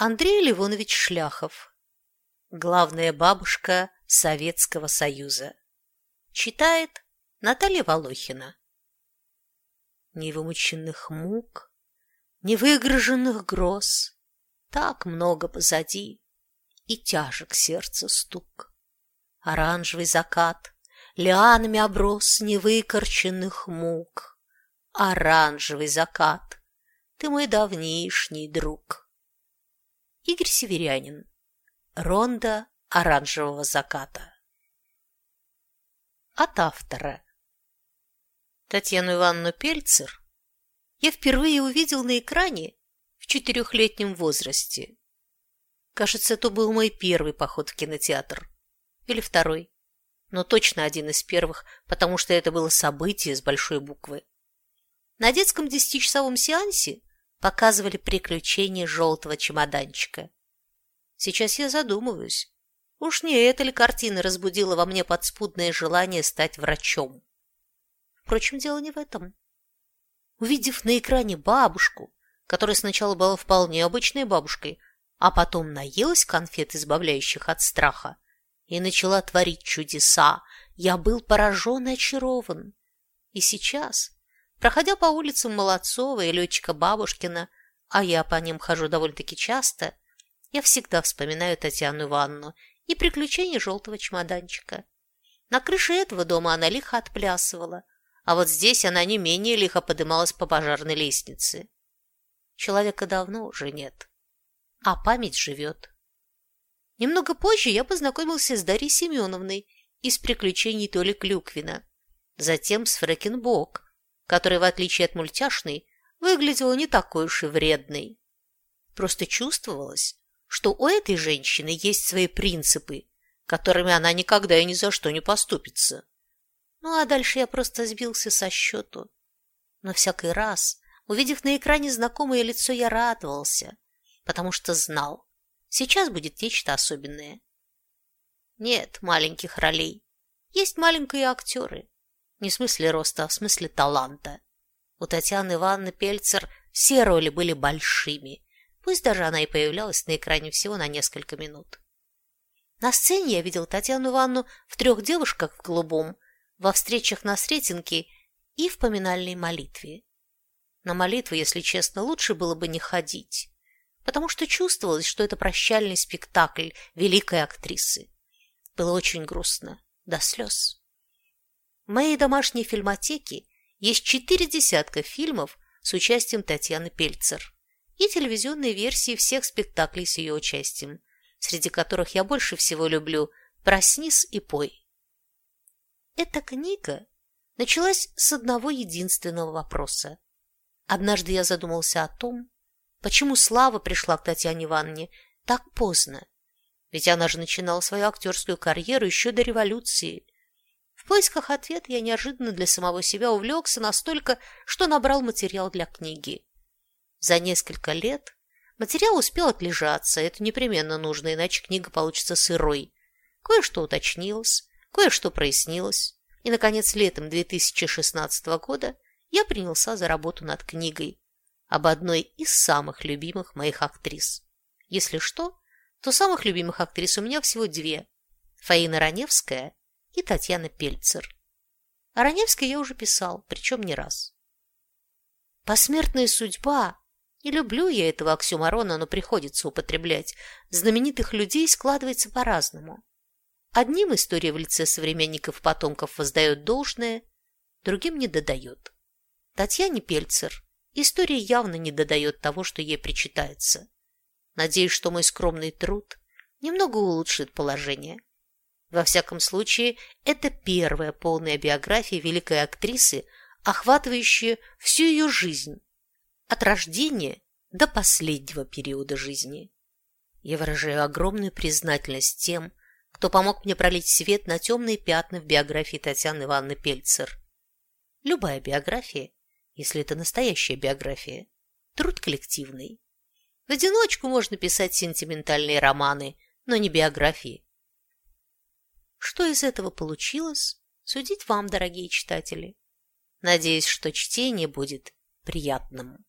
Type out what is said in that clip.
Андрей Ливонович Шляхов. Главная бабушка Советского Союза. Читает Наталья Волохина. Невымученных мук, невыигрышенных гроз, Так много позади, и тяжек сердце стук. Оранжевый закат, лианами оброс невыкорченных мук. Оранжевый закат, ты мой давнишний друг. Игорь Северянин. Ронда оранжевого заката. От автора. Татьяну Ивановну Пельцер я впервые увидел на экране в четырехлетнем возрасте. Кажется, это был мой первый поход в кинотеатр. Или второй. Но точно один из первых, потому что это было событие с большой буквы. На детском десятичасовом сеансе показывали приключения желтого чемоданчика. Сейчас я задумываюсь, уж не эта ли картина разбудила во мне подспудное желание стать врачом? Впрочем, дело не в этом. Увидев на экране бабушку, которая сначала была вполне обычной бабушкой, а потом наелась конфет, избавляющих от страха, и начала творить чудеса, я был поражен и очарован. И сейчас, Проходя по улицам Молодцова и Летчика Бабушкина, а я по ним хожу довольно-таки часто, я всегда вспоминаю Татьяну Ивановну и приключения желтого чемоданчика. На крыше этого дома она лихо отплясывала, а вот здесь она не менее лихо подымалась по пожарной лестнице. Человека давно уже нет, а память живет. Немного позже я познакомился с Дарьей Семеновной из приключений Толи Клюквина, затем с Фрэкенбок, который, в отличие от мультяшной, выглядела не такой уж и вредной. Просто чувствовалось, что у этой женщины есть свои принципы, которыми она никогда и ни за что не поступится. Ну, а дальше я просто сбился со счету. Но всякий раз, увидев на экране знакомое лицо, я радовался, потому что знал, сейчас будет нечто особенное. Нет маленьких ролей, есть маленькие актеры, не в смысле роста, а в смысле таланта. У Татьяны Ивановны Пельцер все роли были большими, пусть даже она и появлялась на экране всего на несколько минут. На сцене я видел Татьяну Ивановну в трех девушках в голубом, во встречах на Сретенке и в поминальной молитве. На молитву, если честно, лучше было бы не ходить, потому что чувствовалось, что это прощальный спектакль великой актрисы. Было очень грустно, до слез. В моей домашней фильмотеке есть четыре десятка фильмов с участием Татьяны Пельцер и телевизионные версии всех спектаклей с ее участием, среди которых я больше всего люблю «Проснись и пой». Эта книга началась с одного единственного вопроса. Однажды я задумался о том, почему Слава пришла к Татьяне Ивановне так поздно. Ведь она же начинала свою актерскую карьеру еще до революции – поисках ответа я неожиданно для самого себя увлекся настолько, что набрал материал для книги. За несколько лет материал успел отлежаться, это непременно нужно, иначе книга получится сырой. Кое-что уточнилось, кое-что прояснилось. И, наконец, летом 2016 года я принялся за работу над книгой об одной из самых любимых моих актрис. Если что, то самых любимых актрис у меня всего две – Фаина Раневская и Татьяна Пельцер. О Раневской я уже писал, причем не раз. Посмертная судьба. Не люблю я этого оксюмарона, но приходится употреблять. Знаменитых людей складывается по-разному. Одним история в лице современников-потомков воздает должное, другим не додает. Татьяне Пельцер история явно не додает того, что ей причитается. Надеюсь, что мой скромный труд немного улучшит положение. Во всяком случае, это первая полная биография великой актрисы, охватывающая всю ее жизнь, от рождения до последнего периода жизни. Я выражаю огромную признательность тем, кто помог мне пролить свет на темные пятна в биографии Татьяны Ивановны Пельцер. Любая биография, если это настоящая биография, труд коллективный. В одиночку можно писать сентиментальные романы, но не биографии. Что из этого получилось, судить вам, дорогие читатели. Надеюсь, что чтение будет приятным.